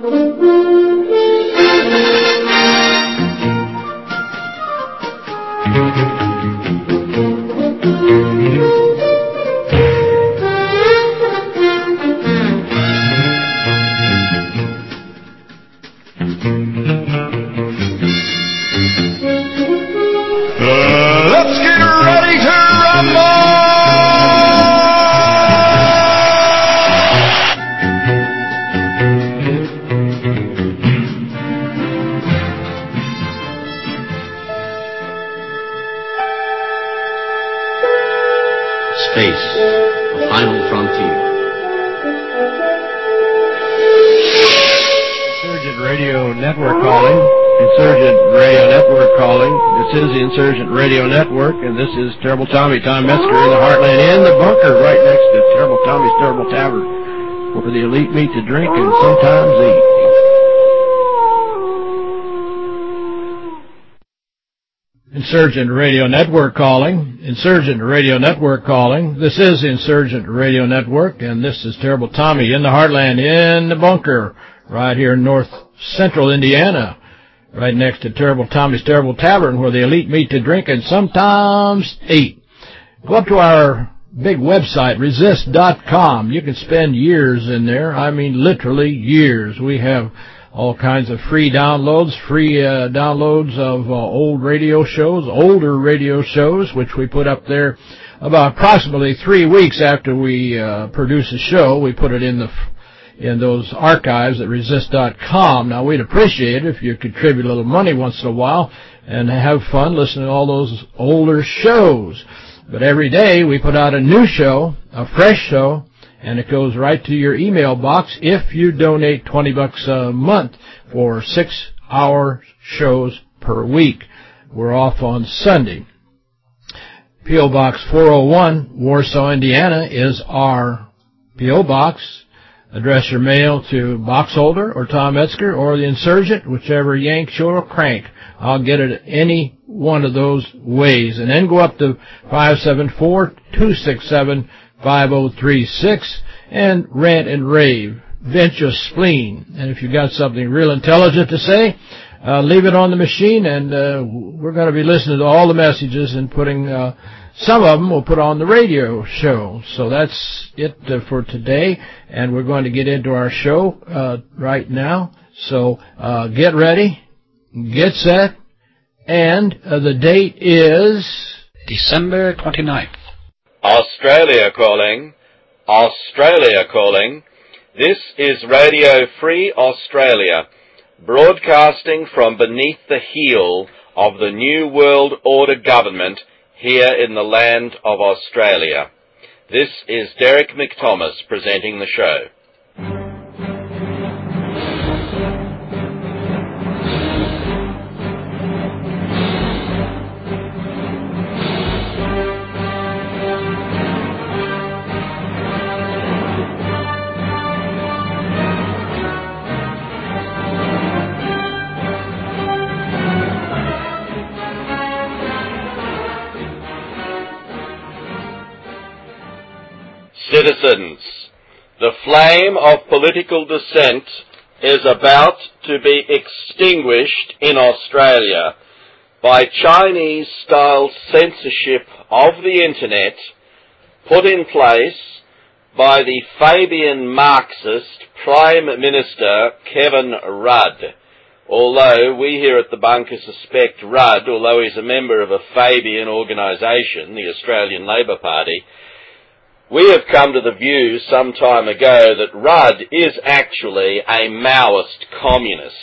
Thank you. Terrible Tommy, Tom Metzger in the Heartland, in the bunker right next to Terrible Tommy's Terrible Tavern, where the elite meet to drink and sometimes eat. Insurgent Radio Network calling. Insurgent Radio Network calling. This is Insurgent Radio Network, and this is Terrible Tommy in the Heartland, in the bunker, right here in north central Indiana right next to Terrible Tommy's Terrible Tavern, where the elite meet to drink and sometimes eat. Go up to our big website, resist.com. You can spend years in there. I mean, literally years. We have all kinds of free downloads, free uh, downloads of uh, old radio shows, older radio shows, which we put up there about approximately three weeks after we uh, produce a show. We put it in the in those archives at resist.com. Now, we'd appreciate it if you contribute a little money once in a while and have fun listening to all those older shows. But every day we put out a new show, a fresh show, and it goes right to your email box if you donate 20 bucks a month for six-hour shows per week. We're off on Sunday. P.O. Box 401, Warsaw, Indiana is our P.O. Box. Address your mail to Boxholder or Tom Metzger or the Insurgent, whichever yank, short, or crank. I'll get it any one of those ways. And then go up to 574-267-5036 and rant and rave. Vent your spleen. And if you've got something real intelligent to say, uh, leave it on the machine, and uh, we're going to be listening to all the messages and putting... Uh, some of them we'll put on the radio show. So that's it uh, for today, and we're going to get into our show uh, right now. So uh, get ready, get set, and uh, the date is... December 29th. Australia calling. Australia calling. This is Radio Free Australia, broadcasting from beneath the heel of the New World Order government here in the land of Australia. This is Derek McThomas presenting the show. Citizens, the flame of political dissent is about to be extinguished in Australia by Chinese-style censorship of the Internet put in place by the Fabian Marxist Prime Minister Kevin Rudd. Although we here at the bunker suspect Rudd, although he's a member of a Fabian organisation, the Australian Labor Party, we have come to the view some time ago that Rudd is actually a Maoist communist.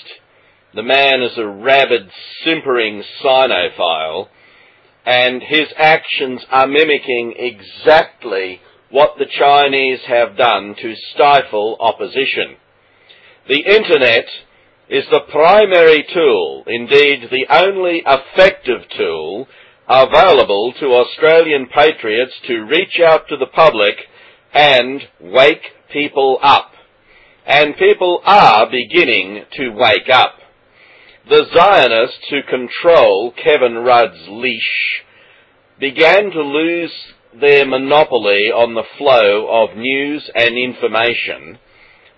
The man is a rabid, simpering sinophile, and his actions are mimicking exactly what the Chinese have done to stifle opposition. The Internet is the primary tool, indeed the only effective tool, available to Australian patriots to reach out to the public and wake people up. And people are beginning to wake up. The Zionists who control Kevin Rudd's leash began to lose their monopoly on the flow of news and information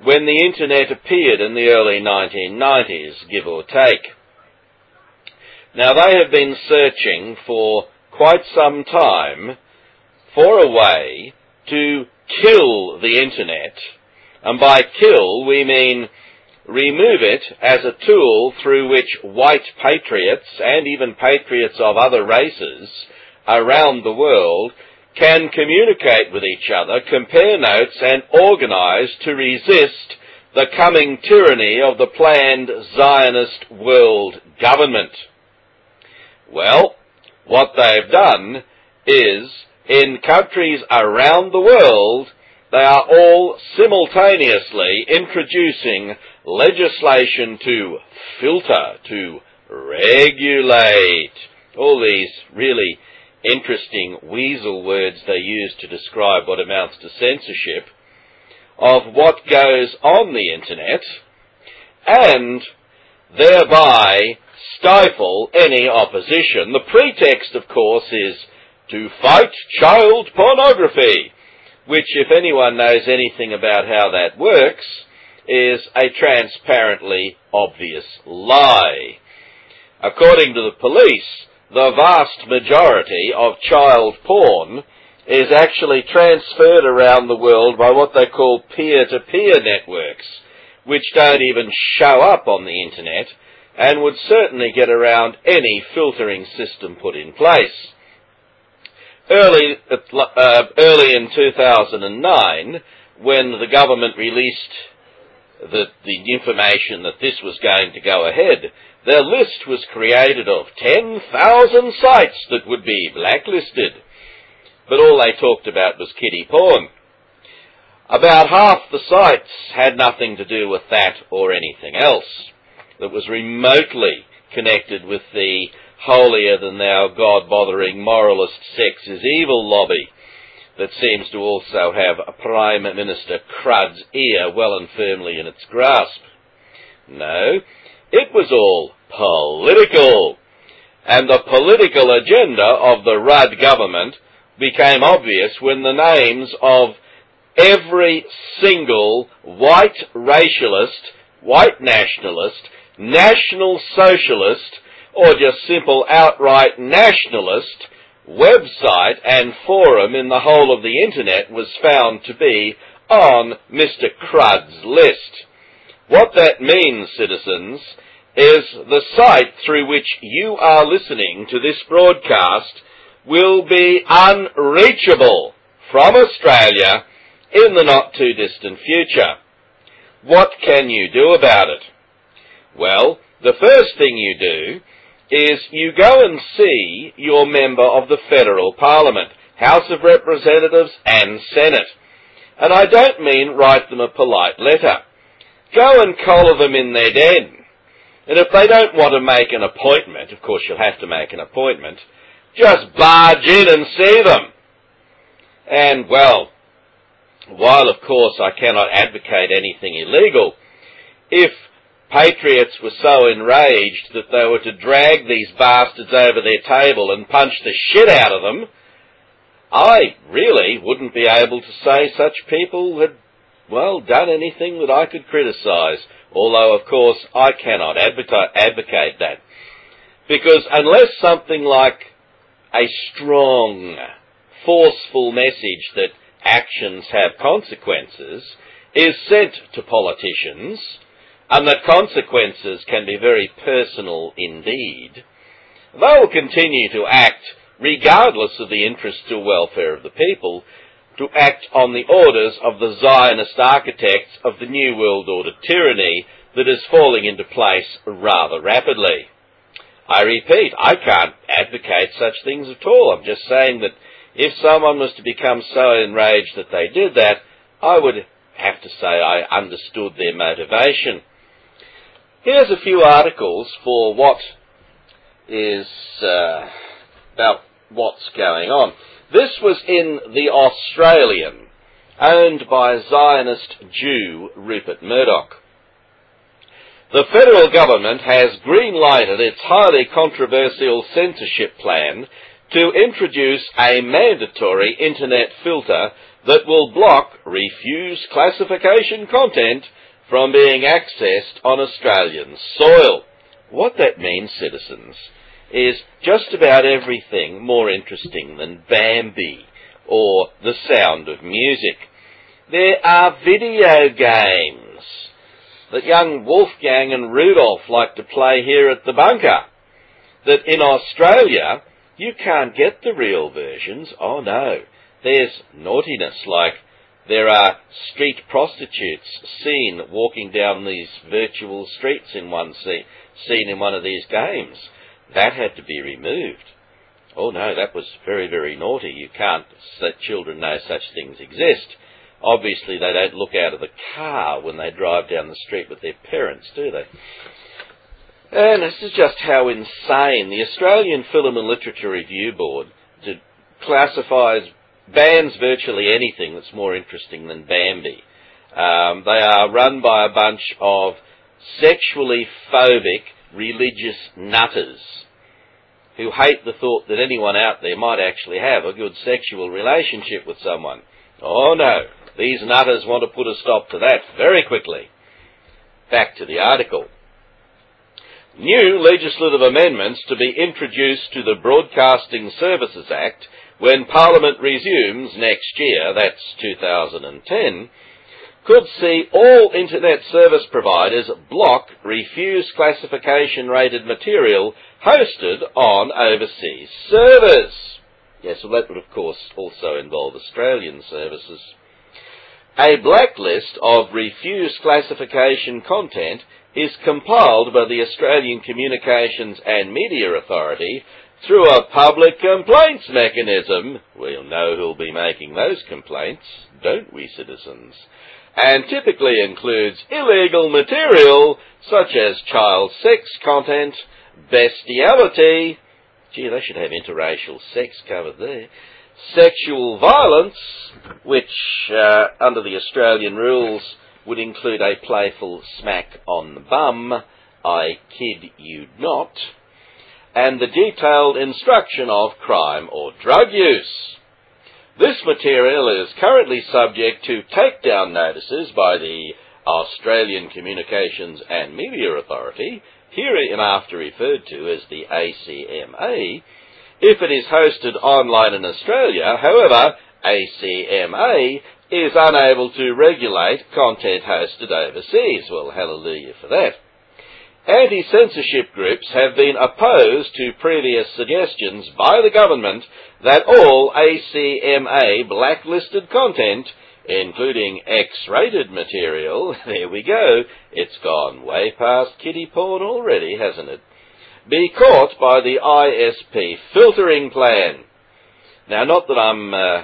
when the internet appeared in the early 1990s, give or take. Now they have been searching for quite some time for a way to kill the internet, and by kill we mean remove it as a tool through which white patriots and even patriots of other races around the world can communicate with each other, compare notes, and organize to resist the coming tyranny of the planned Zionist world government. Well, what they've done is, in countries around the world, they are all simultaneously introducing legislation to filter, to regulate, all these really interesting weasel words they use to describe what amounts to censorship of what goes on the internet and thereby stifle any opposition. The pretext, of course, is to fight child pornography, which, if anyone knows anything about how that works, is a transparently obvious lie. According to the police, the vast majority of child porn is actually transferred around the world by what they call peer-to-peer networks, which don't even show up on the internet and would certainly get around any filtering system put in place. Early, uh, early in 2009, when the government released the, the information that this was going to go ahead, their list was created of 10,000 sites that would be blacklisted. But all they talked about was kiddie porn. About half the sites had nothing to do with that or anything else that was remotely connected with the holier-than-thou, God-bothering, moralist sex is evil lobby that seems to also have a Prime Minister Crud's ear well and firmly in its grasp. No, it was all political. And the political agenda of the Rudd government became obvious when the names of every single white racialist, white nationalist, national socialist, or just simple outright nationalist website and forum in the whole of the internet was found to be on Mr. Crud's list. What that means, citizens, is the site through which you are listening to this broadcast will be unreachable from Australia in the not too distant future. What can you do about it? Well, the first thing you do is you go and see your member of the federal parliament, House of Representatives and Senate. And I don't mean write them a polite letter. Go and collar them in their den. And if they don't want to make an appointment, of course you'll have to make an appointment, just barge in and see them. And well, while of course I cannot advocate anything illegal, if patriots were so enraged that they were to drag these bastards over their table and punch the shit out of them, I really wouldn't be able to say such people had, well, done anything that I could criticise, although of course I cannot advocate that. Because unless something like a strong, forceful message that actions have consequences is sent to politicians, and that consequences can be very personal indeed, they will continue to act regardless of the interests or welfare of the people, to act on the orders of the Zionist architects of the New World Order tyranny that is falling into place rather rapidly. I repeat, I can't advocate such things at all. I'm just saying that if someone was to become so enraged that they did that, I would have to say I understood their motivation. Here's a few articles for what is uh, about what's going on. This was in The Australian, owned by Zionist Jew Rupert Murdoch. The federal government has green-lighted its highly controversial censorship plan to introduce a mandatory internet filter that will block refuse classification content from being accessed on Australian soil. What that means, citizens, is just about everything more interesting than Bambi or the sound of music. There are video games that young Wolfgang and Rudolph like to play here at the bunker. That in Australia, you can't get the real versions. Oh no. There's naughtiness like there are street prostitutes seen walking down these virtual streets in one scene, seen in one of these games. That had to be removed. Oh no, that was very, very naughty. You can't let children know such things exist. Obviously, they don't look out of the car when they drive down the street with their parents, do they? And this is just how insane the Australian Film and Literature Review Board classifies, bans virtually anything that's more interesting than Bambi. Um, they are run by a bunch of sexually phobic religious nutters who hate the thought that anyone out there might actually have a good sexual relationship with someone. Oh no, these nutters want to put a stop to that very quickly. Back to the article. New legislative amendments to be introduced to the Broadcasting Services Act when Parliament resumes next year, that's 2010, could see all internet service providers block refuse classification rated material hosted on overseas servers. Yes, well that would of course also involve Australian services. A blacklist of refuse classification content is compiled by the Australian Communications and Media Authority through a public complaints mechanism. We'll know who'll be making those complaints, don't we, citizens? and typically includes illegal material such as child sex content, bestiality, gee, they should have interracial sex covered there, sexual violence, which uh, under the Australian rules would include a playful smack on the bum, I kid you not, and the detailed instruction of crime or drug use. This material is currently subject to takedown notices by the Australian Communications and Media Authority, hereinafter referred to as the ACMA, if it is hosted online in Australia. However, ACMA is unable to regulate content hosted overseas. Well, hallelujah for that. Anti-censorship groups have been opposed to previous suggestions by the government that all ACMA blacklisted content, including X-rated material, there we go, it's gone way past kiddie porn already, hasn't it, be caught by the ISP filtering plan. Now, not that I'm uh,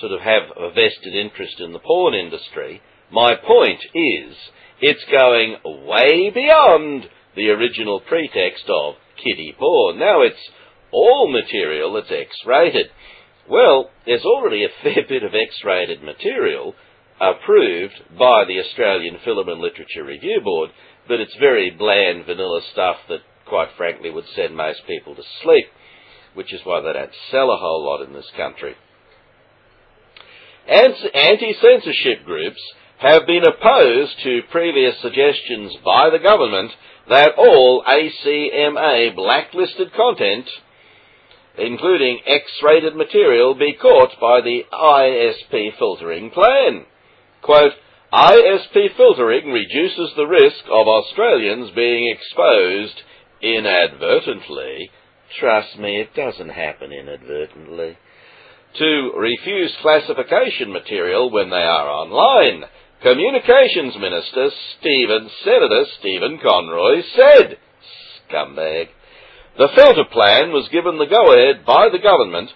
sort of have a vested interest in the porn industry. My point is it's going way beyond the original pretext of kiddie porn. Now it's all material that's X-rated. Well, there's already a fair bit of X-rated material approved by the Australian Film and Literature Review Board, but it's very bland vanilla stuff that, quite frankly, would send most people to sleep, which is why they don't sell a whole lot in this country. Anti-censorship groups have been opposed to previous suggestions by the government that all ACMA blacklisted content, including X-rated material, be caught by the ISP filtering plan. Quote, ISP filtering reduces the risk of Australians being exposed inadvertently. Trust me, it doesn't happen inadvertently. To refuse classification material when they are online Communications Minister Stephen, Senator Stephen Conroy said, scumbag, the filter plan was given the go-ahead by the government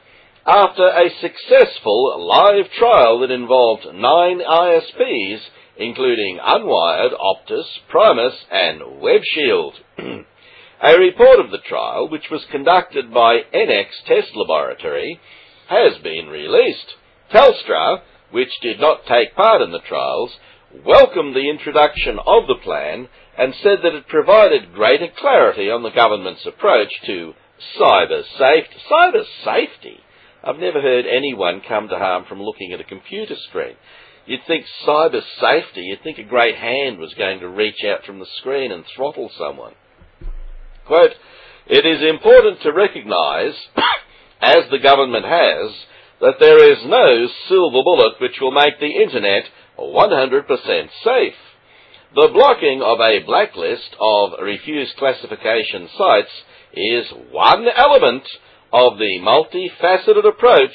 after a successful live trial that involved nine ISPs, including Unwired, Optus, Primus, and WebShield. a report of the trial, which was conducted by Enex Test Laboratory, has been released. Telstra, which did not take part in the trials, welcomed the introduction of the plan and said that it provided greater clarity on the government's approach to cyber safety. Cyber safety? I've never heard anyone come to harm from looking at a computer screen. You'd think cyber safety, you'd think a great hand was going to reach out from the screen and throttle someone. Quote, it is important to recognise, as the government has, that there is no silver bullet which will make the internet 100% safe. The blocking of a blacklist of refused classification sites is one element of the multifaceted approach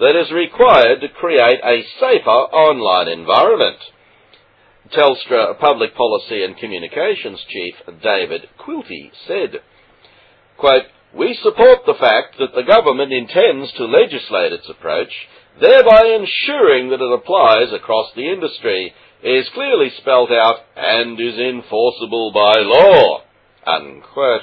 that is required to create a safer online environment. Telstra Public Policy and Communications Chief David Quilty said, quote, We support the fact that the government intends to legislate its approach, thereby ensuring that it applies across the industry, is clearly spelt out, and is enforceable by law. Unquote.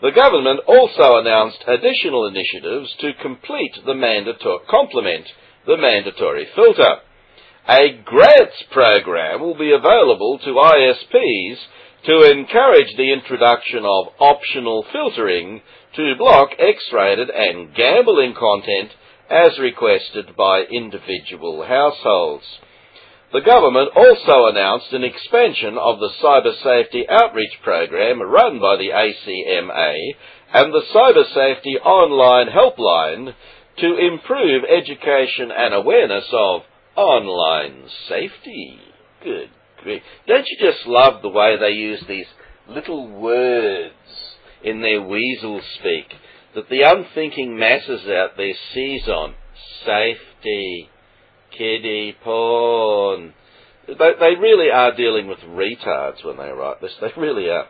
The government also announced additional initiatives to complete the mandatory, complement the mandatory filter. A grants program will be available to ISPs to encourage the introduction of optional filtering to block X-rated and gambling content as requested by individual households. The government also announced an expansion of the Cyber Safety Outreach Program run by the ACMA and the Cyber Safety Online Helpline to improve education and awareness of online safety. Good grief. Don't you just love the way they use these little words in their weasel speak that the unthinking masses out there seize on? Safety kiddie porn. They, they really are dealing with retards when they write this. They really are.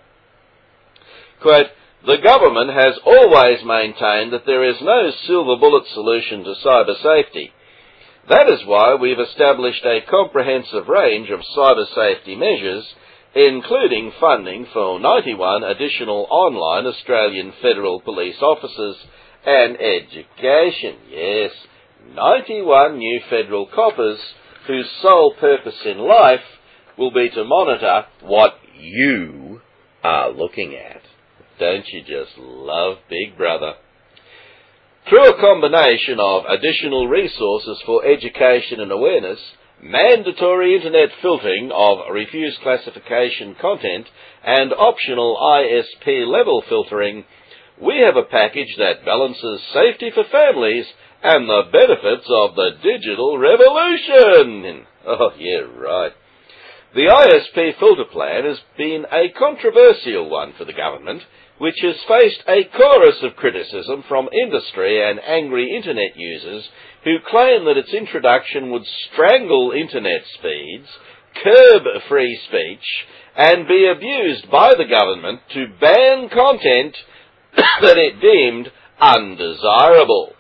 Quote, the government has always maintained that there is no silver bullet solution to cyber safety. That is why we've established a comprehensive range of cyber safety measures, including funding for 91 additional online Australian Federal Police officers and education. Yes, 91 new federal coppers whose sole purpose in life will be to monitor what you are looking at. Don't you just love Big Brother? Through a combination of additional resources for education and awareness, mandatory internet filtering of refused classification content, and optional ISP level filtering, we have a package that balances safety for families and the benefits of the digital revolution. Oh, yeah, right. The ISP filter plan has been a controversial one for the government, which has faced a chorus of criticism from industry and angry internet users who claim that its introduction would strangle internet speeds, curb free speech, and be abused by the government to ban content that it deemed undesirable.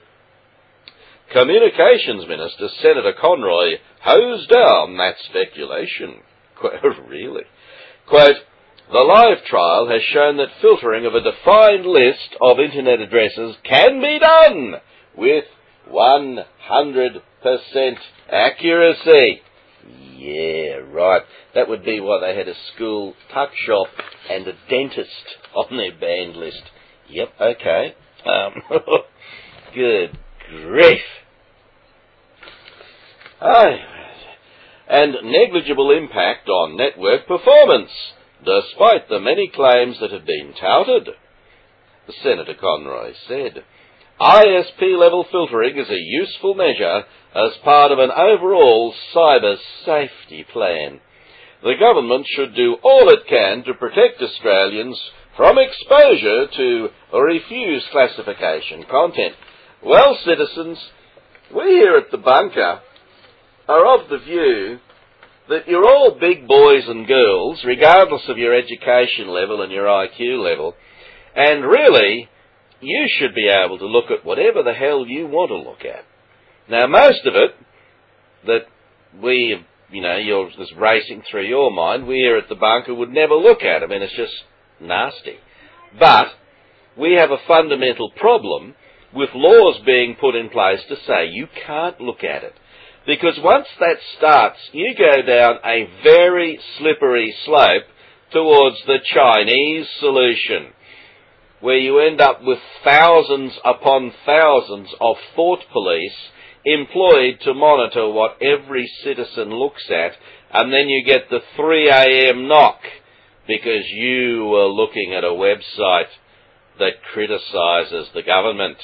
Communications Minister Senator Conroy hosed down that speculation. really? Quote, the live trial has shown that filtering of a defined list of internet addresses can be done with 100% accuracy. Yeah, right. That would be why they had a school tuck shop and a dentist on their banned list. Yep, okay. Um, good grief. Aye. And negligible impact on network performance, despite the many claims that have been touted. Senator Conroy said, ISP level filtering is a useful measure as part of an overall cyber safety plan. The government should do all it can to protect Australians from exposure to refused classification content. Well, citizens, we here at the bunker are of the view that you're all big boys and girls, regardless of your education level and your IQ level, and really, you should be able to look at whatever the hell you want to look at. Now, most of it that we, you know, you're just racing through your mind, we here at the bunker would never look at. I mean, it's just nasty. But we have a fundamental problem with laws being put in place to say you can't look at it. Because once that starts, you go down a very slippery slope towards the Chinese solution. Where you end up with thousands upon thousands of thought police employed to monitor what every citizen looks at, and then you get the 3 a.m. knock because you were looking at a website that criticizes the government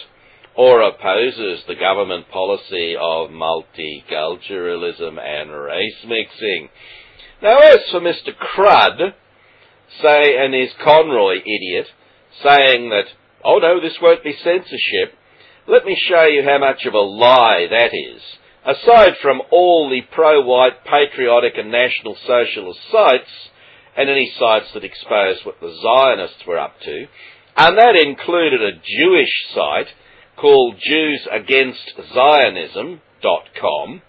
or opposes the government policy of multiculturalism and race mixing. Now as for Mr. Crud, say, and his Conroy idiot, saying that, oh no, this won't be censorship, let me show you how much of a lie that is. Aside from all the pro-white, patriotic and national socialist sites, and any sites that exposed what the Zionists were up to, and that included a Jewish site called JewsAgainstZionism.com,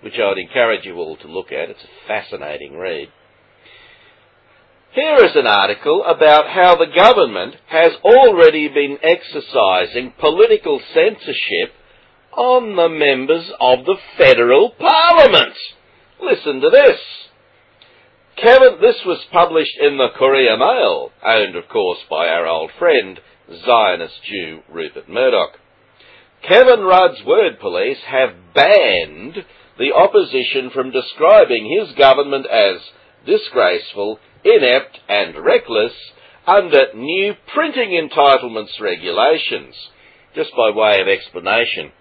which I would encourage you all to look at. It's a fascinating read. Here is an article about how the government has already been exercising political censorship on the members of the federal parliament. Listen to this. Kevin, this was published in the Courier Mail, owned of course by our old friend, Zionist Jew Rupert Murdoch. Kevin Rudd's word police have banned the opposition from describing his government as disgraceful inept and reckless under new printing entitlements regulations. Just by way of explanation,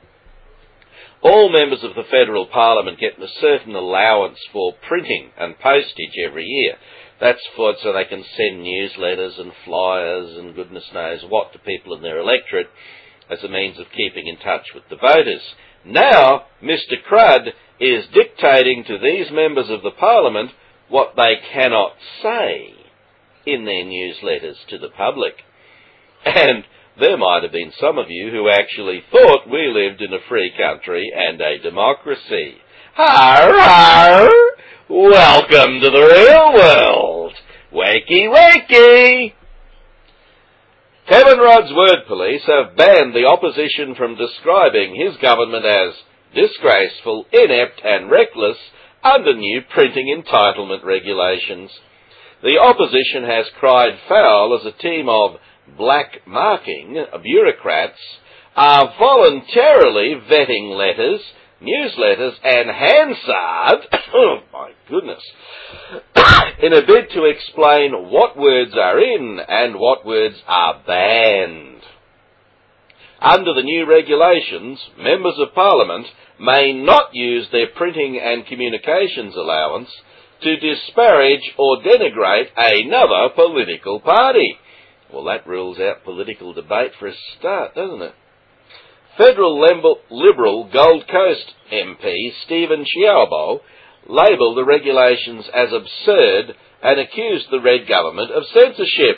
all members of the federal parliament get a certain allowance for printing and postage every year. That's for so they can send newsletters and flyers and goodness knows what to people in their electorate as a means of keeping in touch with the voters. Now, Mr. Crud is dictating to these members of the parliament what they cannot say in their newsletters to the public. And there might have been some of you who actually thought we lived in a free country and a democracy. Har har! Welcome to the real world! Wakey wakey! Kevin Rudd's word police have banned the opposition from describing his government as disgraceful, inept and reckless under new printing entitlement regulations. The opposition has cried foul as a team of black marking bureaucrats are voluntarily vetting letters, newsletters and Hansard, oh my goodness, in a bid to explain what words are in and what words are banned. Under the new regulations, members of parliament may not use their printing and communications allowance to disparage or denigrate another political party. Well, that rules out political debate for a start, doesn't it? Federal Liberal Gold Coast MP Steven Ciobo labelled the regulations as absurd and accused the Red government of censorship.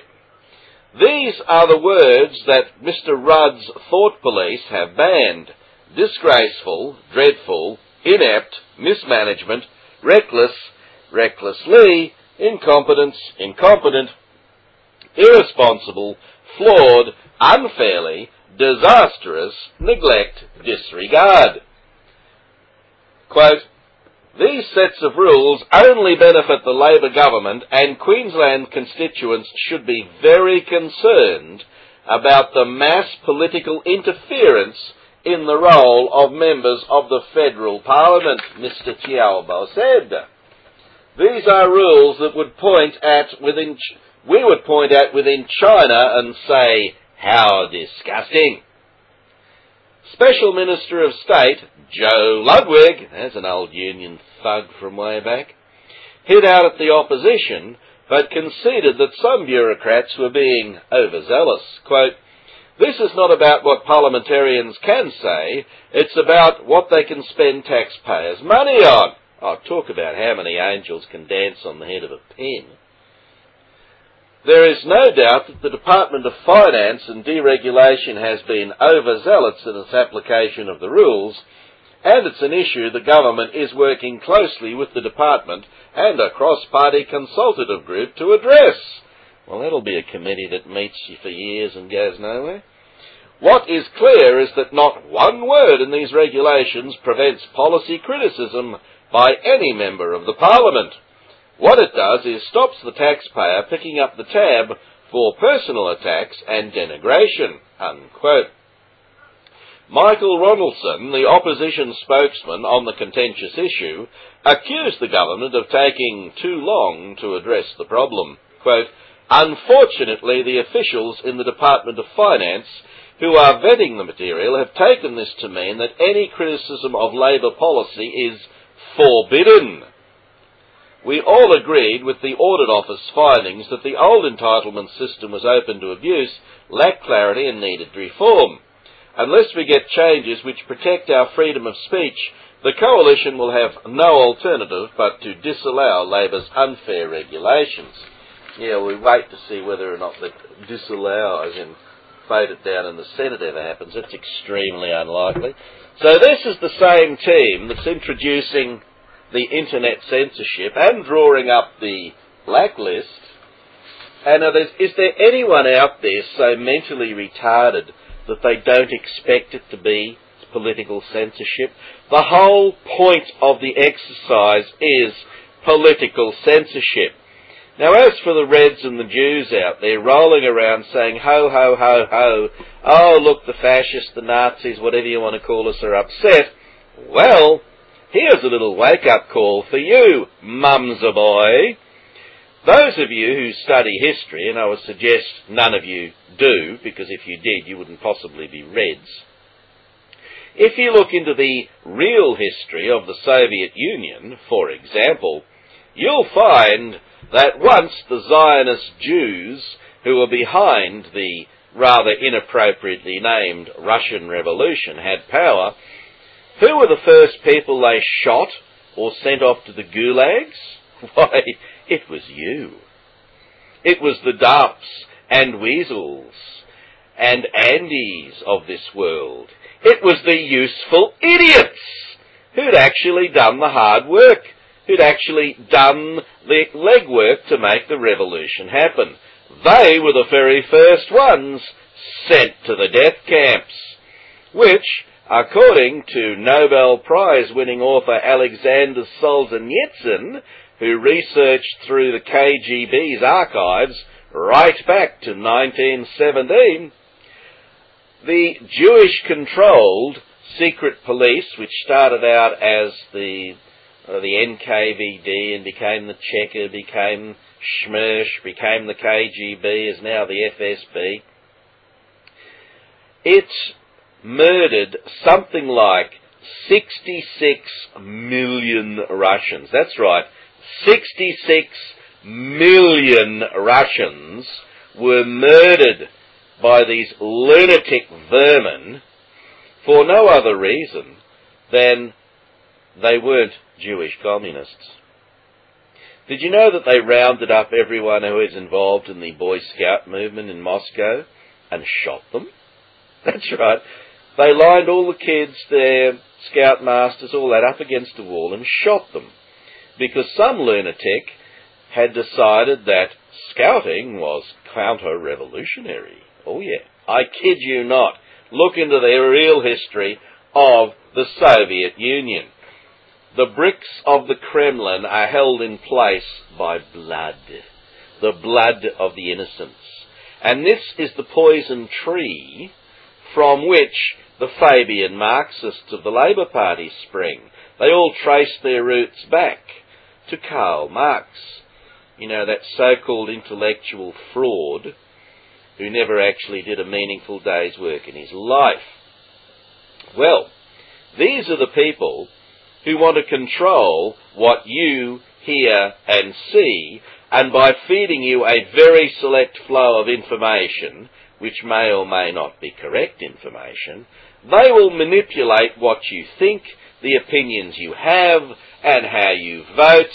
These are the words that Mr Rudd's thought police have banned disgraceful, dreadful, inept, mismanagement, reckless, recklessly, incompetence, incompetent, irresponsible, flawed, unfairly, disastrous, neglect, disregard. Quote, these sets of rules only benefit the Labor government and Queensland constituents should be very concerned about the mass political interference in the role of members of the federal parliament, Mr. Ciobo said. These are rules that would point at within, we would point at within China and say, how disgusting. Special Minister of State, Joe Ludwig, there's an old union thug from way back, hit out at the opposition, but conceded that some bureaucrats were being overzealous. Quote, this is not about what parliamentarians can say, it's about what they can spend taxpayers' money on. Oh, talk about how many angels can dance on the head of a pin. There is no doubt that the Department of Finance and Deregulation has been overzealous in its application of the rules, and it's an issue the government is working closely with the department and a cross-party consultative group to address. Well, that'll be a committee that meets you for years and goes nowhere. What is clear is that not one word in these regulations prevents policy criticism by any member of the Parliament. What it does is stops the taxpayer picking up the tab for personal attacks and denigration. Unquote. Michael Ronaldson, the opposition spokesman on the contentious issue, accused the government of taking too long to address the problem. Quote, Unfortunately, the officials in the Department of Finance who are vetting the material have taken this to mean that any criticism of Labor policy is forbidden. We all agreed with the Audit Office findings that the old entitlement system was open to abuse, lacked clarity and needed reform. Unless we get changes which protect our freedom of speech, the Coalition will have no alternative but to disallow Labor's unfair regulations. Yeah, we wait to see whether or not they disallow, as in vote it down in the Senate ever happens. It's extremely unlikely. So this is the same team that's introducing the internet censorship and drawing up the blacklist. And is there anyone out there so mentally retarded that they don't expect it to be political censorship? The whole point of the exercise is political censorship. Now, as for the Reds and the Jews out there rolling around saying, ho, ho, ho, ho, oh, look, the fascists, the Nazis, whatever you want to call us, are upset, well, here's a little wake-up call for you, mumsa boy. Those of you who study history, and I would suggest none of you do, because if you did, you wouldn't possibly be Reds. If you look into the real history of the Soviet Union, for example, you'll find that once the Zionist Jews who were behind the rather inappropriately named Russian Revolution had power, who were the first people they shot or sent off to the gulags? Why, it was you. It was the Dupps and Weasels and Andys of this world. It was the useful idiots who'd actually done the hard work who'd actually done the legwork to make the revolution happen. They were the very first ones sent to the death camps, which, according to Nobel Prize winning author Alexander Solzhenitsyn, who researched through the KGB's archives right back to 1917, the Jewish controlled secret police, which started out as the uh, the NKVD and became the Cheka, became SMERSH, became the KGB, is now the FSB. It's murdered something like 66 million Russians. That's right, 66 million Russians were murdered by these lunatic vermin for no other reason than they weren't Jewish communists. Did you know that they rounded up everyone who was involved in the Boy Scout movement in Moscow and shot them? That's right. They lined all the kids, their scoutmasters, all that up against a wall and shot them. Because some lunatic had decided that scouting was counter-revolutionary. Oh yeah. I kid you not. Look into the real history of the Soviet Union. The bricks of the Kremlin are held in place by blood, the blood of the innocents. And this is the poison tree from which the Fabian Marxists of the Labour Party spring. They all trace their roots back to Karl Marx. You know, that so-called intellectual fraud who never actually did a meaningful day's work in his life. Well, these are the people who want to control what you hear and see, and by feeding you a very select flow of information, which may or may not be correct information, they will manipulate what you think, the opinions you have, and how you vote,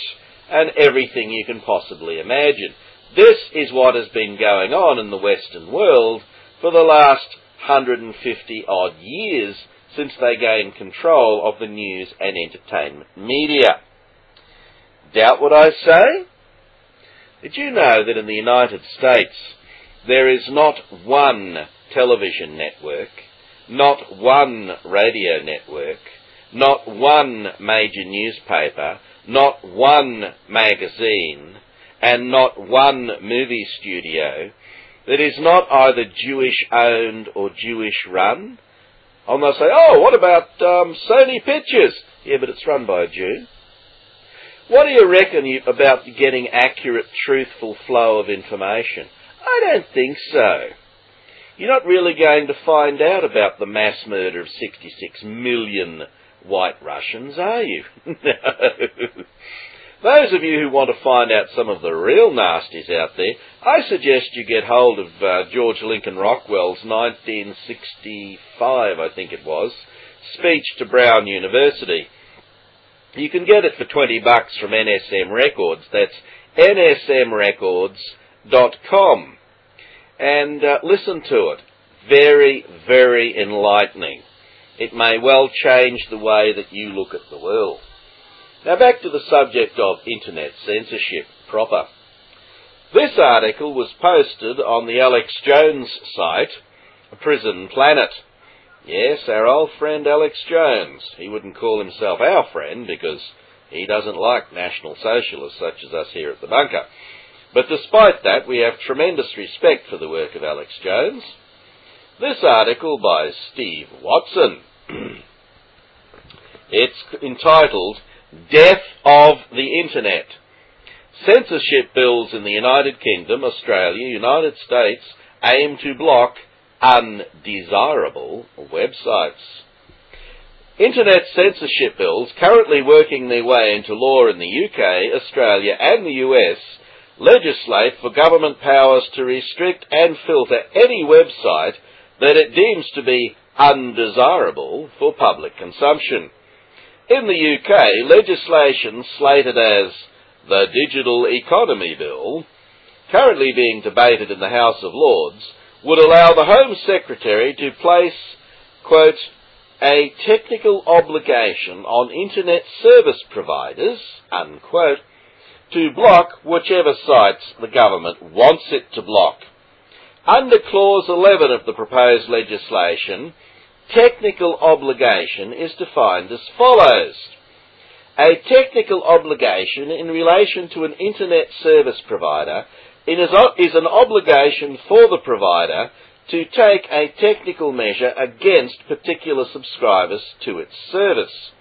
and everything you can possibly imagine. This is what has been going on in the Western world for the last 150 odd years since they gained control of the news and entertainment media. Doubt what I say? Did you know that in the United States there is not one television network, not one radio network, not one major newspaper, not one magazine, and not one movie studio that is not either Jewish owned or Jewish run? And they'll say, oh, what about um, Sony Pictures? Yeah, but it's run by a Jew. What do you reckon you, about getting accurate, truthful flow of information? I don't think so. You're not really going to find out about the mass murder of 66 million white Russians, are you? no. Those of you who want to find out some of the real nasties out there, I suggest you get hold of uh, George Lincoln Rockwell's 1965, I think it was, speech to Brown University. You can get it for 20 bucks from NSM Records. That's nsmrecords.com. And uh, listen to it. Very, very enlightening. It may well change the way that you look at the world. Now back to the subject of internet censorship proper. This article was posted on the Alex Jones site, Prison Planet. Yes, our old friend Alex Jones. He wouldn't call himself our friend because he doesn't like National Socialists such as us here at the bunker. But despite that, we have tremendous respect for the work of Alex Jones. This article by Steve Watson. it's entitled Death of the Internet. Censorship bills in the United Kingdom, Australia, United States aim to block undesirable websites. Internet censorship bills currently working their way into law in the UK, Australia and the US legislate for government powers to restrict and filter any website that it deems to be undesirable for public consumption. In the UK, legislation slated as the Digital Economy Bill, currently being debated in the House of Lords, would allow the Home Secretary to place, quote, a technical obligation on internet service providers, unquote, to block whichever sites the government wants it to block. Under Clause 11 of the proposed legislation, technical obligation is defined as follows. A technical obligation in relation to an internet service provider is an obligation for the provider to take a technical measure against particular subscribers to its service.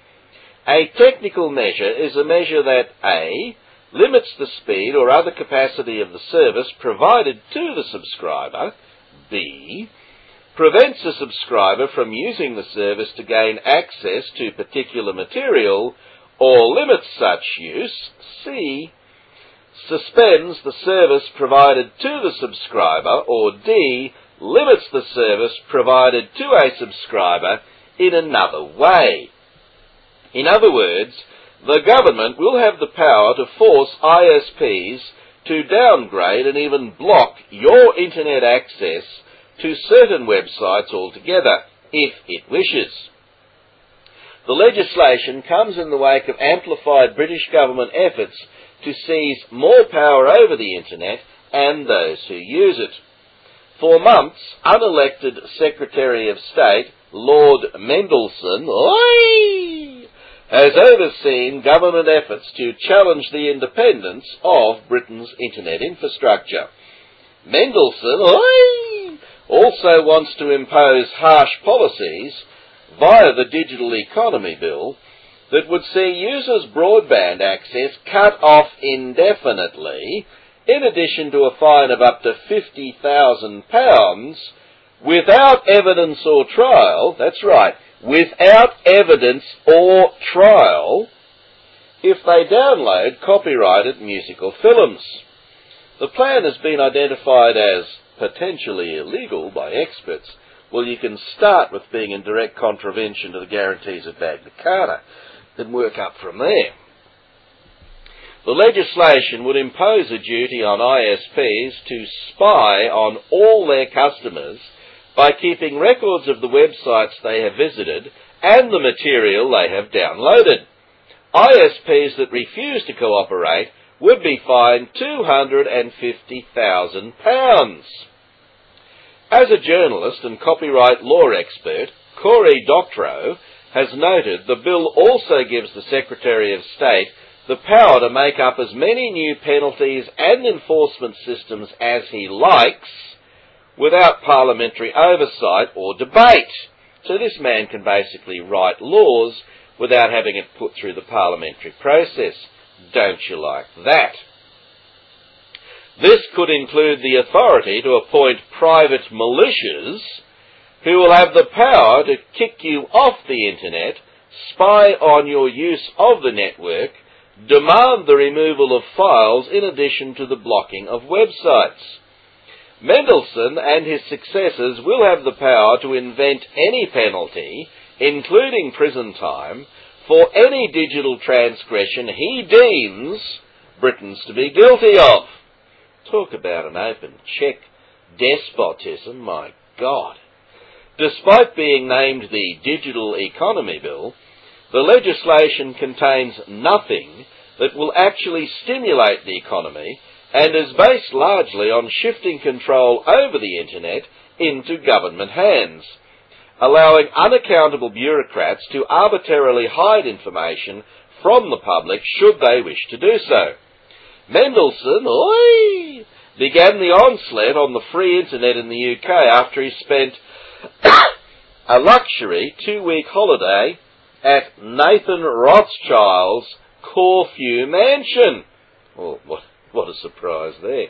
A technical measure is a measure that A. limits the speed or other capacity of the service provided to the subscriber, B. prevents a subscriber from using the service to gain access to particular material, or limits such use, C. Suspends the service provided to the subscriber, or D, limits the service provided to a subscriber in another way. In other words, the government will have the power to force ISPs to downgrade and even block your internet access to certain websites altogether, if it wishes. The legislation comes in the wake of amplified British government efforts to seize more power over the internet and those who use it. For months, unelected Secretary of State Lord Mandelson oi, has overseen government efforts to challenge the independence of Britain's internet infrastructure. Mandelson oi, also wants to impose harsh policies via the Digital Economy Bill that would see users' broadband access cut off indefinitely, in addition to a fine of up to £50,000 without evidence or trial, that's right, without evidence or trial, if they download copyrighted musical films. The plan has been identified as potentially illegal by experts. Well, you can start with being in direct contravention to the guarantees of Magna Carta then work up from there. The legislation would impose a duty on ISPs to spy on all their customers by keeping records of the websites they have visited and the material they have downloaded. ISPs that refuse to cooperate would be fined £250,000. As a journalist and copyright law expert, Cory Doctorow has noted, the bill also gives the Secretary of State the power to make up as many new penalties and enforcement systems as he likes without parliamentary oversight or debate. So this man can basically write laws without having it put through the parliamentary process. Don't you like that? This could include the authority to appoint private militias who will have the power to kick you off the internet, spy on your use of the network, demand the removal of files in addition to the blocking of websites. Mandelson and his successors will have the power to invent any penalty, including prison time, for any digital transgression he deems Britons to be guilty of. Talk about an open check despotism, my God. Despite being named the Digital Economy Bill, the legislation contains nothing that will actually stimulate the economy and is based largely on shifting control over the internet into government hands, allowing unaccountable bureaucrats to arbitrarily hide information from the public should they wish to do so. Mandelson, oi, began the onslaught on the free internet in the UK after he spent a luxury two-week holiday at Nathan Rothschild's Corfu mansion. Well, what, what a surprise there.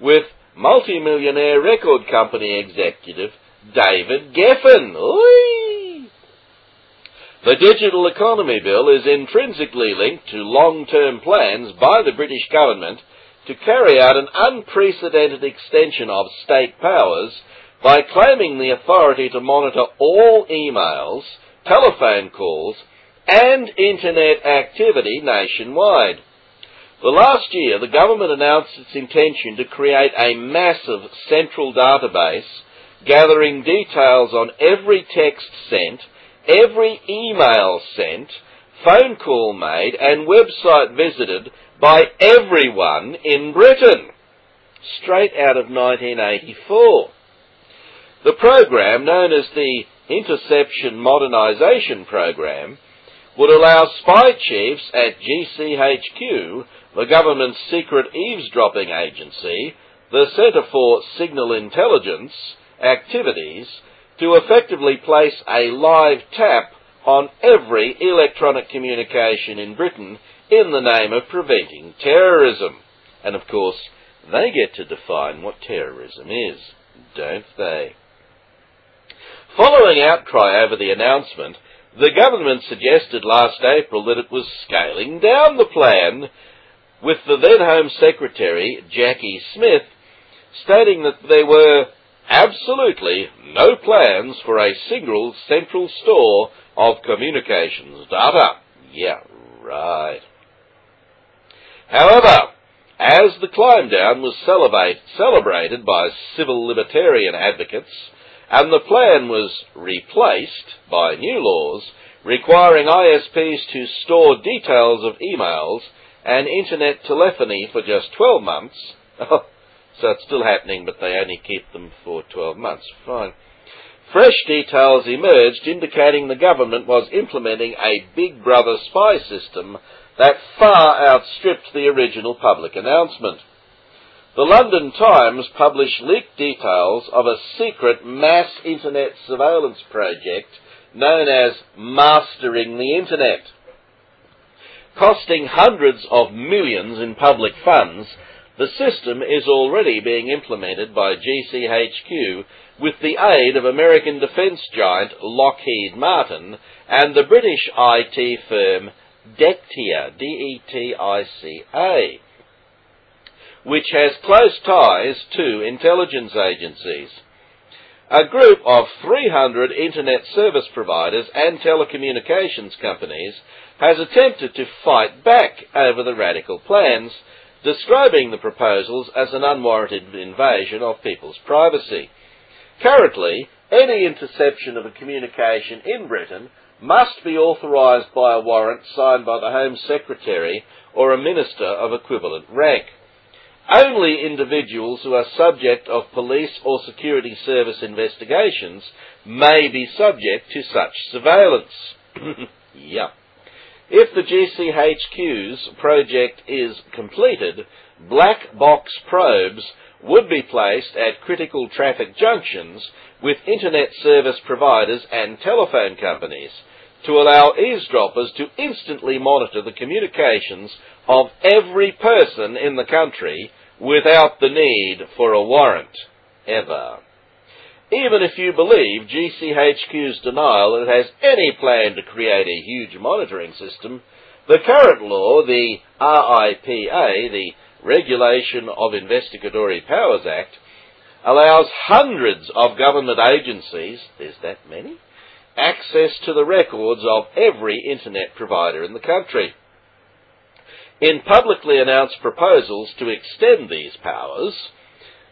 With multi-millionaire record company executive David Geffen. Oy! The Digital Economy Bill is intrinsically linked to long-term plans by the British government to carry out an unprecedented extension of state powers by claiming the authority to monitor all emails, telephone calls, and internet activity nationwide. The last year, the government announced its intention to create a massive central database gathering details on every text sent, every email sent, phone call made, and website visited by everyone in Britain. Straight out of 1984. The program, known as the Interception Modernisation Program, would allow spy chiefs at GCHQ, the government's secret eavesdropping agency, the Centre for Signal Intelligence Activities, to effectively place a live tap on every electronic communication in Britain in the name of preventing terrorism. And of course, they get to define what terrorism is, don't they? Following outcry over the announcement, the government suggested last April that it was scaling down the plan, with the then Home Secretary, Jacqui Smith, stating that there were absolutely no plans for a single central store of communications data. Yeah, right. However, as the climb down was celebrated by civil libertarian advocates, and the plan was replaced by new laws requiring ISPs to store details of emails and internet telephony for just 12 months. Oh, so it's still happening, but they only keep them for 12 months. Fine. Fresh details emerged indicating the government was implementing a Big Brother spy system that far outstripped the original public announcement. The London Times published leaked details of a secret mass internet surveillance project known as Mastering the Internet. Costing hundreds of millions in public funds, the system is already being implemented by GCHQ with the aid of American defence giant Lockheed Martin and the British IT firm Detica, D-E-T-I-C-A, which has close ties to intelligence agencies. A group of 300 internet service providers and telecommunications companies has attempted to fight back over the radical plans, describing the proposals as an unwarranted invasion of people's privacy. Currently, any interception of a communication in Britain must be authorised by a warrant signed by the Home Secretary or a minister of equivalent rank. Only individuals who are subject of police or security service investigations may be subject to such surveillance. yeah. If the GCHQ's project is completed, black box probes would be placed at critical traffic junctions with internet service providers and telephone companies to allow eavesdroppers to instantly monitor the communications of every person in the country without the need for a warrant, ever. Even if you believe GCHQ's denial that it has any plan to create a huge monitoring system, the current law, the RIPA, the Regulation of Investigatory Powers Act, allows hundreds of government agencies, there's that many, access to the records of every internet provider in the country. In publicly announced proposals to extend these powers,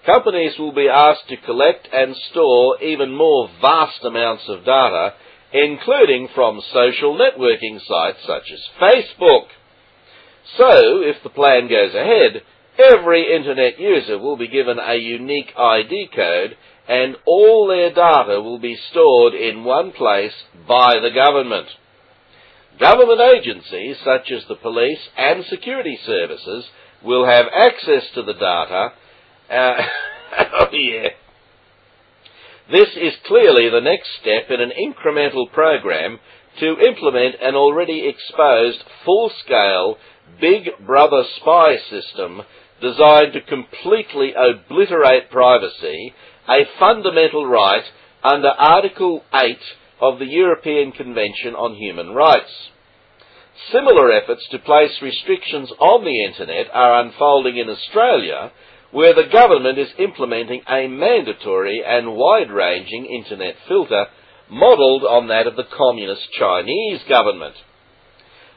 companies will be asked to collect and store even more vast amounts of data, including from social networking sites such as Facebook. So, if the plan goes ahead, every internet user will be given a unique ID code and all their data will be stored in one place by the government. Government agencies such as the police and security services will have access to the data. Uh, oh yeah. This is clearly the next step in an incremental program to implement an already exposed full-scale Big Brother spy system designed to completely obliterate privacy, a fundamental right under Article 8 of the European Convention on Human Rights. Similar efforts to place restrictions on the Internet are unfolding in Australia, where the government is implementing a mandatory and wide-ranging Internet filter modelled on that of the Communist Chinese government.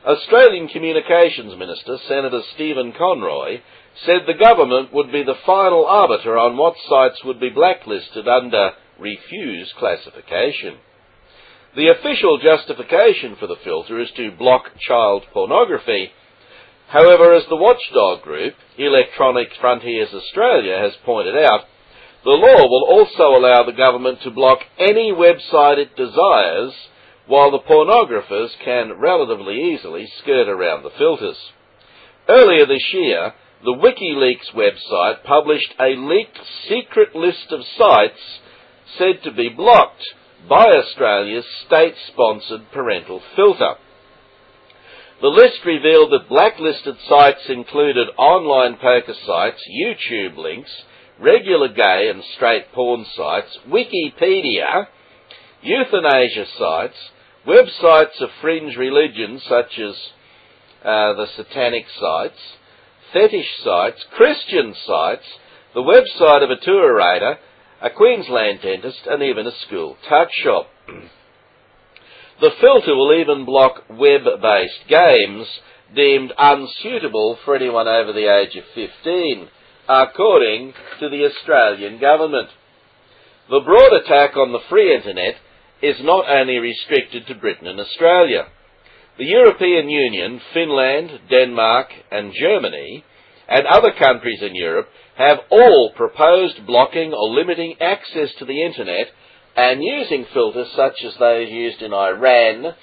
Australian Communications Minister Senator Stephen Conroy said the government would be the final arbiter on what sites would be blacklisted under refuse classification. The official justification for the filter is to block child pornography. However, as the watchdog group, Electronic Frontiers Australia, has pointed out, the law will also allow the government to block any website it desires, while the pornographers can relatively easily skirt around the filters. Earlier this year, the WikiLeaks website published a leaked secret list of sites said to be blocked by Australia's state-sponsored parental filter. The list revealed that blacklisted sites included online poker sites, YouTube links, regular gay and straight porn sites, Wikipedia, euthanasia sites, websites of fringe religions such as uh, the satanic sites, fetish sites, Christian sites, the website of a tour raider, a Queensland dentist, and even a school tuck shop. the filter will even block web-based games deemed unsuitable for anyone over the age of 15, according to the Australian government. The broad attack on the free internet is not only restricted to Britain and Australia. The European Union, Finland, Denmark, and Germany, and other countries in Europe have all proposed blocking or limiting access to the internet and using filters such as those used in Iran,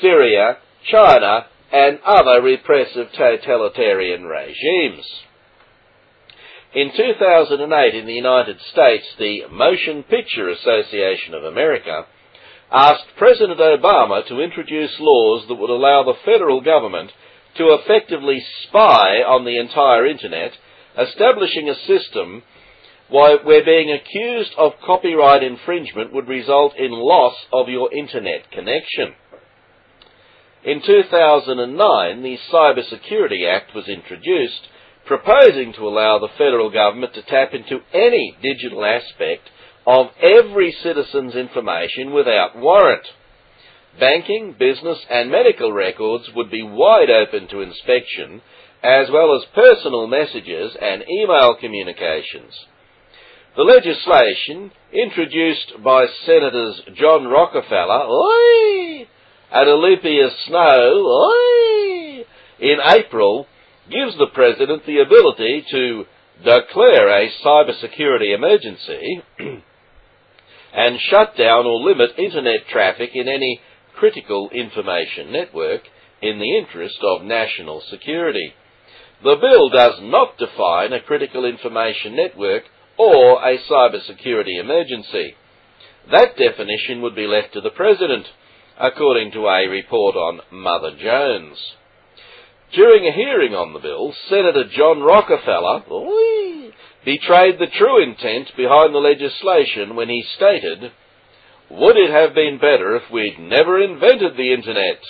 Syria, China, and other repressive totalitarian regimes. In 2008 in the United States, the Motion Picture Association of America asked President Obama to introduce laws that would allow the federal government to effectively spy on the entire Internet, establishing a system where being accused of copyright infringement would result in loss of your Internet connection. In 2009, the Cybersecurity Act was introduced, proposing to allow the federal government to tap into any digital aspect of every citizen's information without warrant. Banking, business and medical records would be wide open to inspection, as well as personal messages and email communications. The legislation, introduced by Senators John Rockefeller oi, and Olympia Snowe oi, in April, gives the President the ability to declare a cybersecurity emergency and shut down or limit internet traffic in any critical information network in the interest of national security. The bill does not define a critical information network or a cybersecurity emergency. That definition would be left to the President, according to a report on Mother Jones. During a hearing on the bill, Senator John Rockefeller betrayed the true intent behind the legislation when he stated, Would it have been better if we'd never invented the Internet?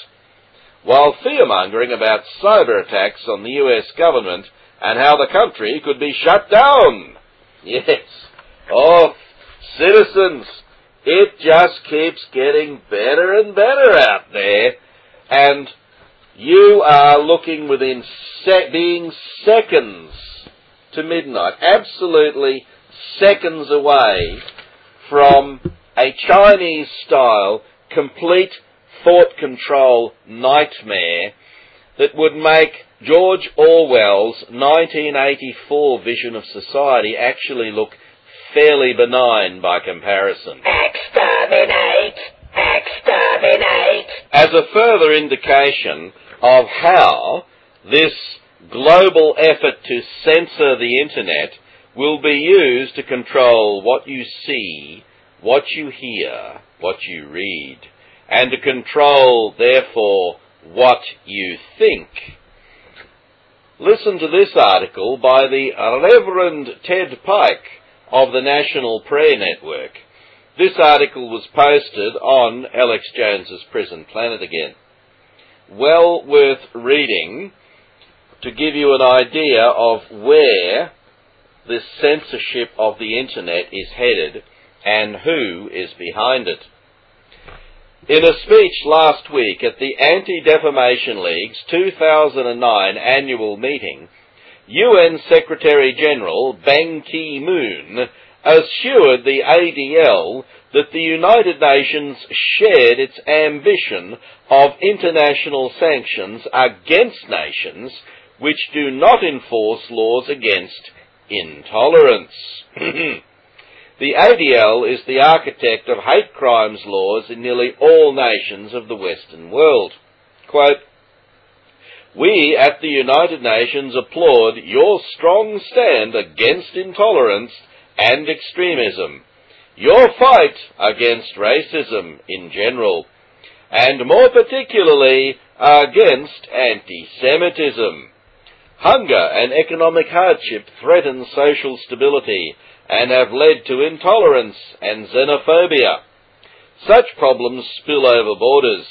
While fear-mongering about cyber attacks on the US government and how the country could be shut down. Yes. Oh, citizens, it just keeps getting better and better out there. And you are looking within se- being seconds to midnight, absolutely seconds away from a Chinese style complete thought control nightmare that would make George Orwell's 1984 vision of society actually look fairly benign by comparison. Exterminate! Exterminate! As a further indication of how this global effort to censor the internet will be used to control what you see, what you hear, what you read, and to control, therefore, what you think. Listen to this article by the Reverend Ted Pike of the National Prayer Network. This article was posted on Alex Jones's Prison Planet again. Well worth reading to give you an idea of where this censorship of the internet is headed and who is behind it. In a speech last week at the Anti-Defamation League's 2009 annual meeting, UN Secretary General Ban Ki-moon assured the ADL that the United Nations shared its ambition of international sanctions against nations which do not enforce laws against intolerance. The ADL is the architect of hate crimes laws in nearly all nations of the Western world. Quote, we at the United Nations applaud your strong stand against intolerance and extremism, your fight against racism in general, and more particularly against anti-Semitism. Hunger and economic hardship threaten social stability and have led to intolerance and xenophobia. Such problems spill over borders.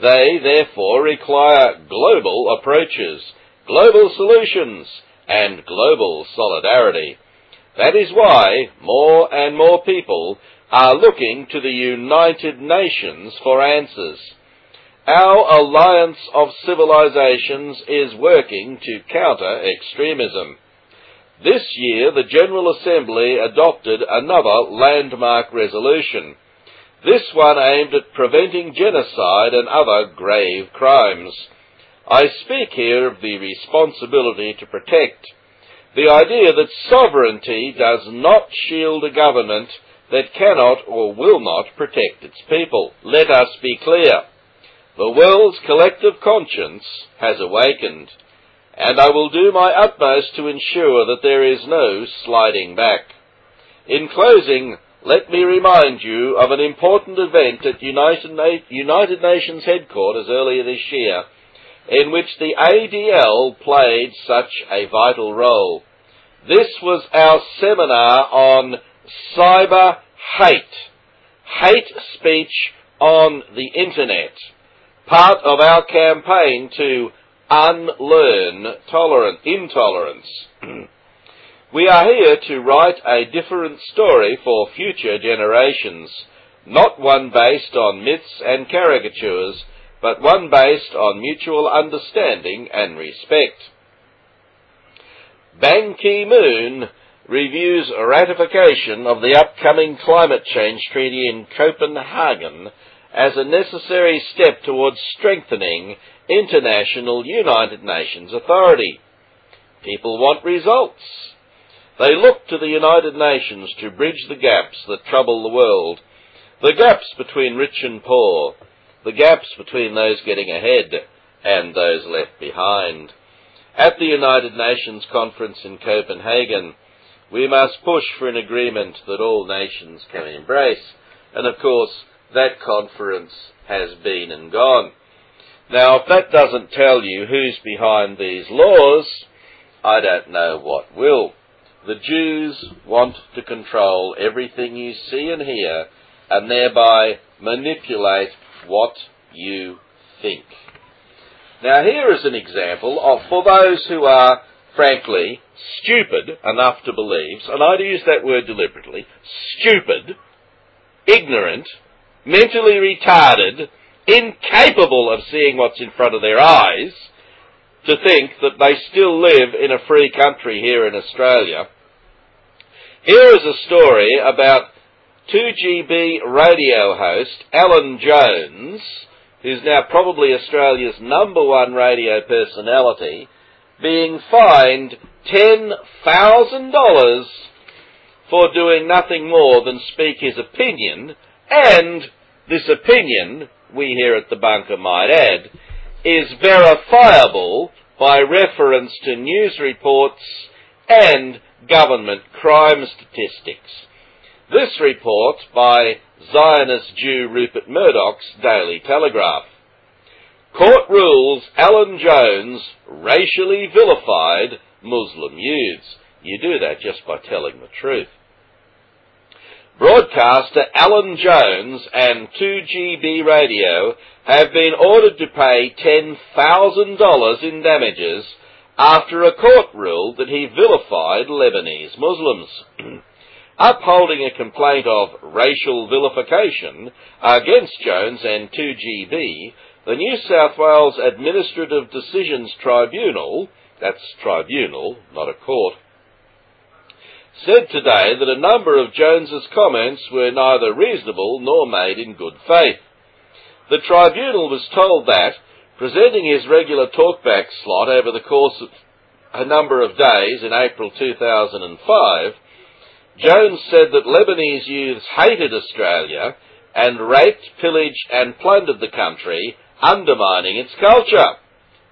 They, therefore, require global approaches, global solutions, and global solidarity. That is why more and more people are looking to the United Nations for answers. Our alliance of civilizations is working to counter extremism. This year, the General Assembly adopted another landmark resolution, this one aimed at preventing genocide and other grave crimes. I speak here of the responsibility to protect, the idea that sovereignty does not shield a government that cannot or will not protect its people. Let us be clear. The world's collective conscience has awakened and I will do my utmost to ensure that there is no sliding back. In closing, let me remind you of an important event at United, Na- United Nations headquarters earlier this year, in which the ADL played such a vital role. This was our seminar on cyber hate, hate speech on the internet, part of our campaign to unlearn tolerant, intolerance. we are here to write a different story for future generations, not one based on myths and caricatures, but one based on mutual understanding and respect. Ban Ki-moon reviews ratification of the upcoming climate change treaty in Copenhagen as a necessary step towards strengthening international United Nations authority. People want results. They look to the United Nations to bridge the gaps that trouble the world, the gaps between rich and poor, the gaps between those getting ahead and those left behind. At the United Nations conference in Copenhagen, we must push for an agreement that all nations can embrace. And of course, that conference has been and gone. Now, if that doesn't tell you who's behind these laws, I don't know what will. The Jews want to control everything you see and hear and thereby manipulate what you think. Now here is an example of, for those who are, frankly, stupid enough to believe, and I'd use that word deliberately, stupid, ignorant, mentally retarded, incapable of seeing what's in front of their eyes, to think that they still live in a free country here in Australia. Here is a story about 2GB radio host Alan Jones, who's now probably Australia's number one radio personality, being fined $10,000 for doing nothing more than speak his opinion, and this opinion, we here at the bunker might add, is verifiable by reference to news reports and government crime statistics. This report by Zionist Jew Rupert Murdoch's Daily Telegraph. Court rules Alan Jones racially vilified Muslim youths. You do that just by telling the truth. Broadcaster Alan Jones and 2GB Radio have been ordered to pay $10,000 in damages after a court ruled that he vilified Lebanese Muslims. upholding a complaint of racial vilification against Jones and 2GB, the New South Wales Administrative Decisions Tribunal, that's tribunal, not a court, said today that a number of Jones's comments were neither reasonable nor made in good faith. The tribunal was told that, presenting his regular talkback slot over the course of a number of days in April 2005, Jones said that Lebanese youths hated Australia and raped, pillaged and plundered the country, undermining its culture.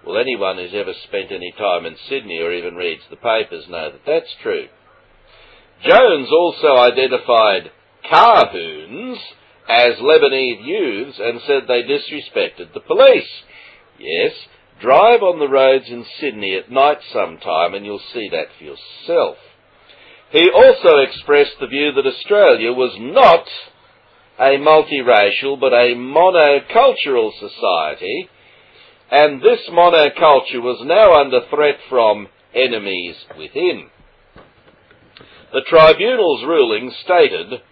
Well, anyone who's ever spent any time in Sydney or even reads the papers know that that's true. Jones also identified Kahoons as Lebanese youths and said they disrespected the police. Yes, drive on the roads in Sydney at night sometime and you'll see that for yourself. He also expressed the view that Australia was not a multiracial but a monocultural society, and this monoculture was now under threat from enemies within. The tribunal's ruling stated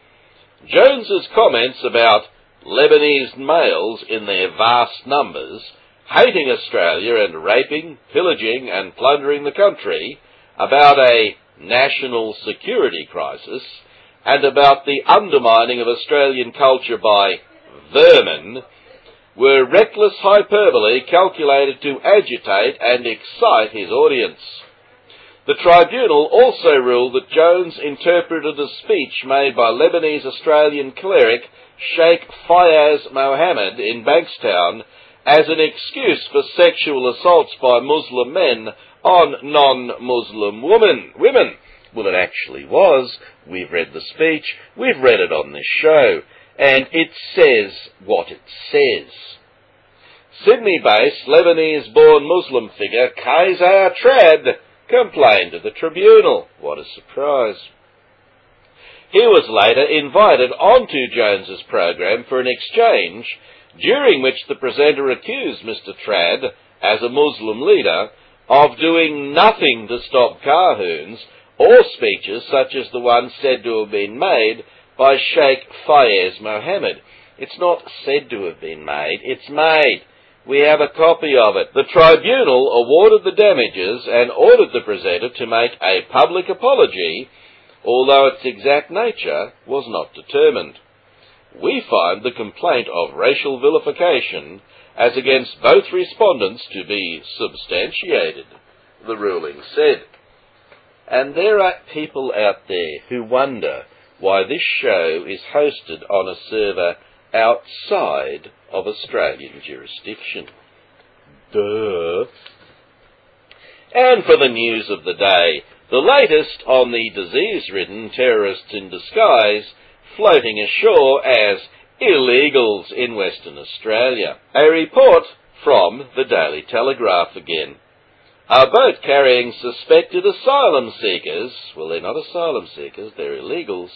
Jones's comments about Lebanese males in their vast numbers hating Australia and raping, pillaging and plundering the country, about a national security crisis and about the undermining of Australian culture by vermin were reckless hyperbole calculated to agitate and excite his audience. The tribunal also ruled that Jones interpreted a speech made by Lebanese Australian cleric Sheikh Fayez Mohammed in Bankstown as an excuse for sexual assaults by Muslim men on non-Muslim women. Women. Well, it actually was. We've read the speech. We've read it on this show. And it says what it says. Sydney-based Lebanese-born Muslim figure Keysar Trad complained to the tribunal. What a surprise. He was later invited onto Jones's program for an exchange, during which the presenter accused Mr. Trad, as a Muslim leader, of doing nothing to stop Kahoons or speeches such as the one said to have been made by Sheikh Fayez Mohammed. It's not said to have been made, it's made. We have a copy of it. The tribunal awarded the damages and ordered the presenter to make a public apology, although its exact nature was not determined. We find the complaint of racial vilification as against both respondents to be substantiated, the ruling said. And there are people out there who wonder why this show is hosted on a server outside of Australian jurisdiction. Duh. And for the news of the day, the latest on the disease-ridden terrorists in disguise floating ashore as illegals in Western Australia. A report from the Daily Telegraph again. A boat carrying suspected asylum seekers, well they're not asylum seekers, they're illegals,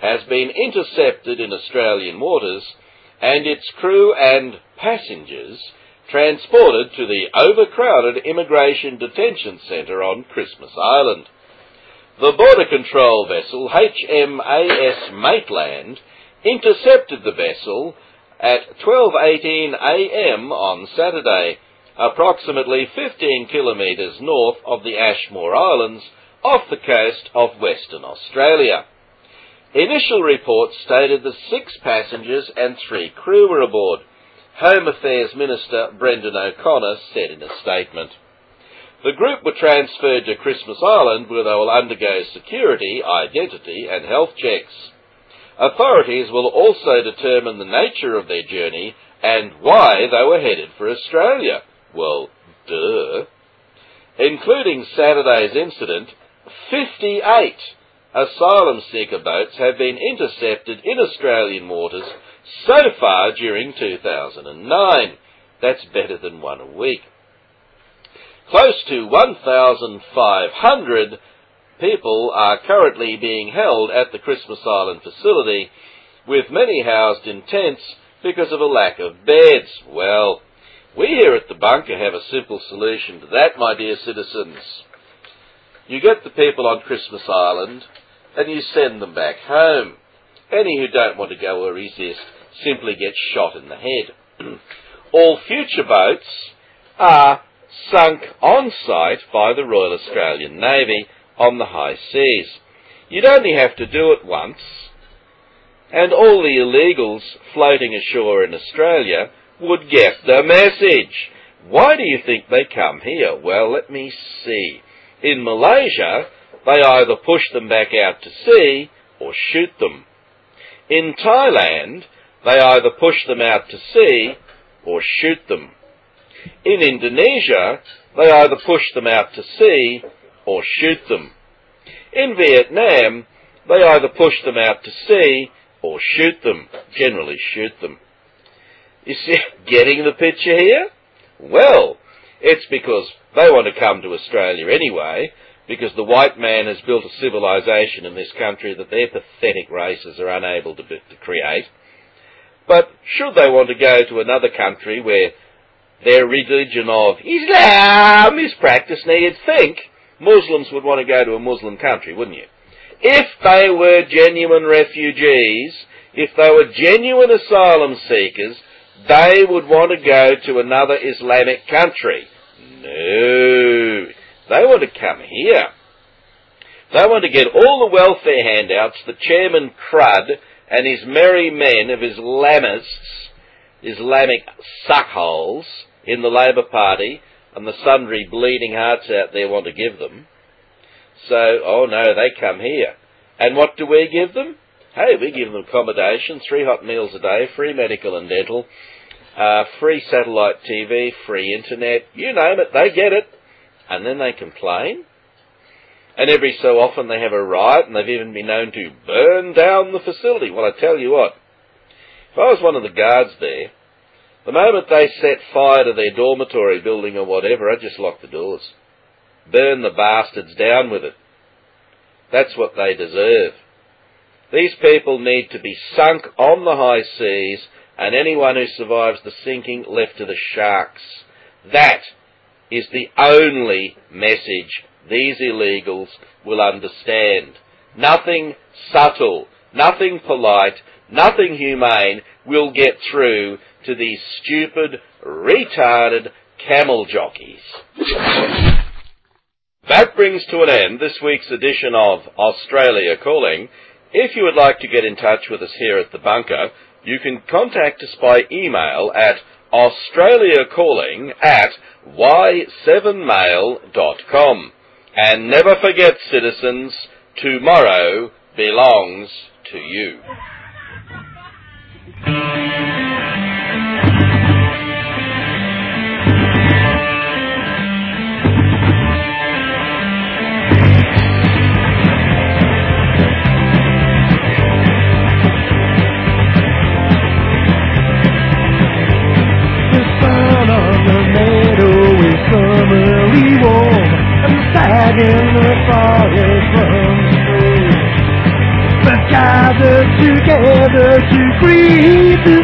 has been intercepted in Australian waters and its crew and passengers transported to the overcrowded immigration detention centre on Christmas Island. The border control vessel HMAS Maitland intercepted the vessel at 12.18 a.m. on Saturday, approximately 15 kilometres north of the Ashmore Islands off the coast of Western Australia. Initial reports stated that six passengers and three crew were aboard, Home Affairs Minister Brendan O'Connor said in a statement. The group were transferred to Christmas Island where they will undergo security, identity and health checks. Authorities will also determine the nature of their journey and why they were headed for Australia. Well, duh. Including Saturday's incident, 58 asylum seeker boats have been intercepted in Australian waters so far during 2009. That's better than one a week. Close to 1,500 people are currently being held at the Christmas Island facility, with many housed in tents because of a lack of beds. Well, we here at the bunker have a simple solution to that, my dear citizens. You get the people on Christmas Island and you send them back home. Any who don't want to go or resist simply get shot in the head. All future boats are sunk on site by the Royal Australian Navy on the high seas. You'd only have to do it once, and all the illegals floating ashore in Australia would get the message. Why do you think they come here? Well, let me see. In Malaysia, they either push them back out to sea or shoot them. In Thailand, they either push them out to sea or shoot them. In Indonesia, they either push them out to sea or shoot them. In Vietnam, they either push them out to sea or shoot them, generally shoot them. You see, getting the picture here? Well, it's because they want to come to Australia anyway, because the white man has built a civilization in this country that their pathetic races are unable to, to create. But should they want to go to another country where their religion of Islam is practiced, now you'd think Muslims would want to go to a Muslim country, wouldn't you? If they were genuine refugees, if they were genuine asylum seekers, they would want to go to another Islamic country. No. They want to come here. They want to get all the welfare handouts that Chairman Crud and his merry men of Islamists, Islamic suckholes in the Labor Party and the sundry bleeding hearts out there want to give them. So, oh no, they come here. And what do we give them? Hey, we give them accommodation, three hot meals a day, free medical and dental, uh, free satellite TV, free internet, you name it, they get it. And then they complain. And every so often they have a riot and they've even been known to burn down the facility. Well, I tell you what, if I was one of the guards there, the moment they set fire to their dormitory building or whatever, I'd just lock the doors. Burn the bastards down with it. That's what they deserve. These people need to be sunk on the high seas and anyone who survives the sinking left to the sharks. That is the only message these illegals will understand. Nothing subtle, nothing polite, nothing humane will get through to these stupid, retarded camel jockeys. That brings to an end this week's edition of Australia Calling. If you would like to get in touch with us here at the bunker, you can contact us by email at australiacalling at y7mail.com. And never forget, citizens, tomorrow belongs to you. in the forest runs free. But gather together to breathe the